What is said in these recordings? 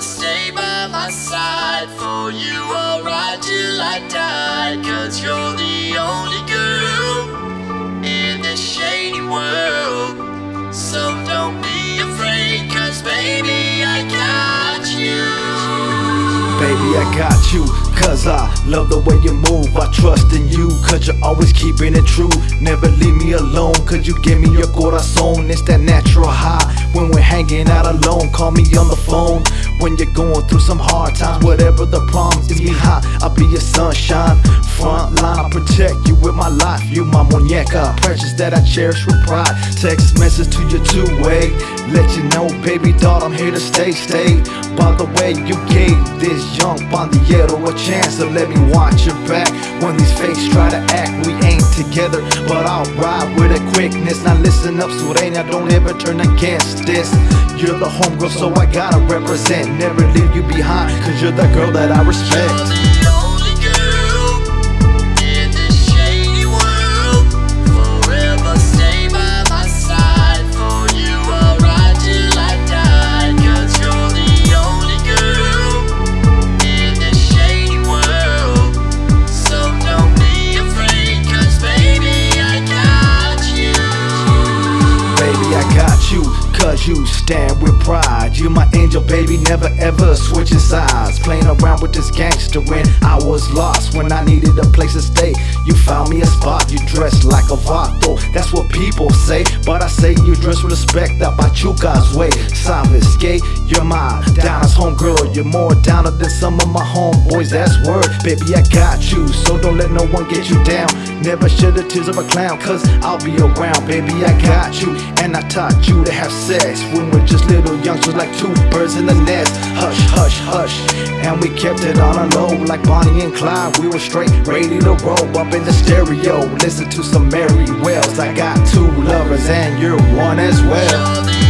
Stay by my side. For you, I'll ride till I die. Cause you're the only girl in this shady world. So don't be afraid, cause baby, I got you. Baby, I got you, cause I love the way you move. I trust in you, cause you're always keeping it true. Never leave me alone, cause you give me your corazon. It's that natural high when we're hanging out alone. Call me on the phone when you're going through some hard times. Whatever the problems, is me high. I'll be your sunshine. Front line, I'll protect you with my life. You, my muñeca, precious that I cherish with pride. Text message to your two way. Let you know, baby doll, I'm here to stay, stay. By the way, you gave this young pandillero a chance to let me watch your back. When these fakes try to act, we ain't together, but I'll ride with a quickness. Now listen up, Surena, don't ever turn against this. You're the homegirl, so I gotta represent. Never leave you behind, cause you're the girl that I respect. You, cause you stand with pride. You my angel, baby, never ever switching sides. Playing around with this gangster when I was lost. When I needed a place to stay, you found me a spot. You dressed like a vato, that's what people say. But I say you dress with respect, that Pachuca's way. Sabes que you're my downest homegirl. You're more downer than some of my homeboys, that's word. Baby, I got you, so don't let no one get you down. Never shed the tears of a clown, cause I'll be around. Baby, I got you, and I taught you to have sex when we're just little youngsters, like two birds in the nest. Hush, hush, hush. And we kept it on a low, like Bonnie and Clyde. We were straight, ready to roll up in the stereo. Listen to some Mary Wells. I got two lovers, and you're one as well.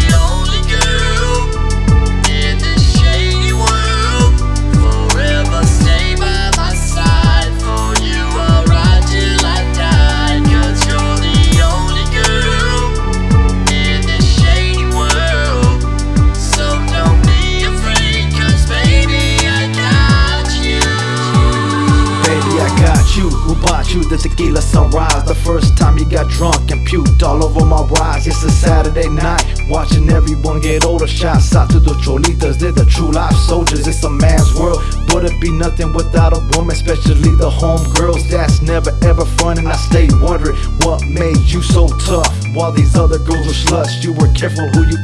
You. Who bought you the tequila sunrise? The first time you got drunk and puked all over my rise. It's a Saturday night, watching everyone get older. Shots out to the cholitas, they're the true life soldiers. It's a man's world, but it'd be nothing without a woman, especially the homegirls. That's never ever fun, and I stay wondering what made you so tough. While these other girls were sluts, you were careful who you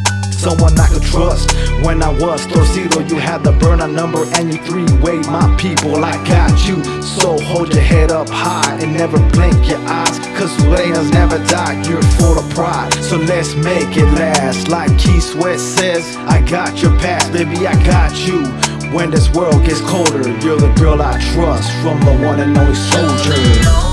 someone I could trust. When I was torcido, you had the burner number and you three way my people. I got you, so hold your head up high and never blink your eyes. Cause Surenas never die, you're full of pride. So let's make it last. Like Keith Sweat says, I got your past, baby, I got you. When this world gets colder, you're the girl I trust from the one and only soldier.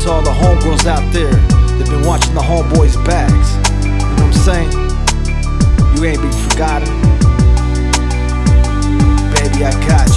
To all the homegirls out there. They've been watching the homeboys' backs. You know what I'm saying? You ain't been forgotten. Baby, I got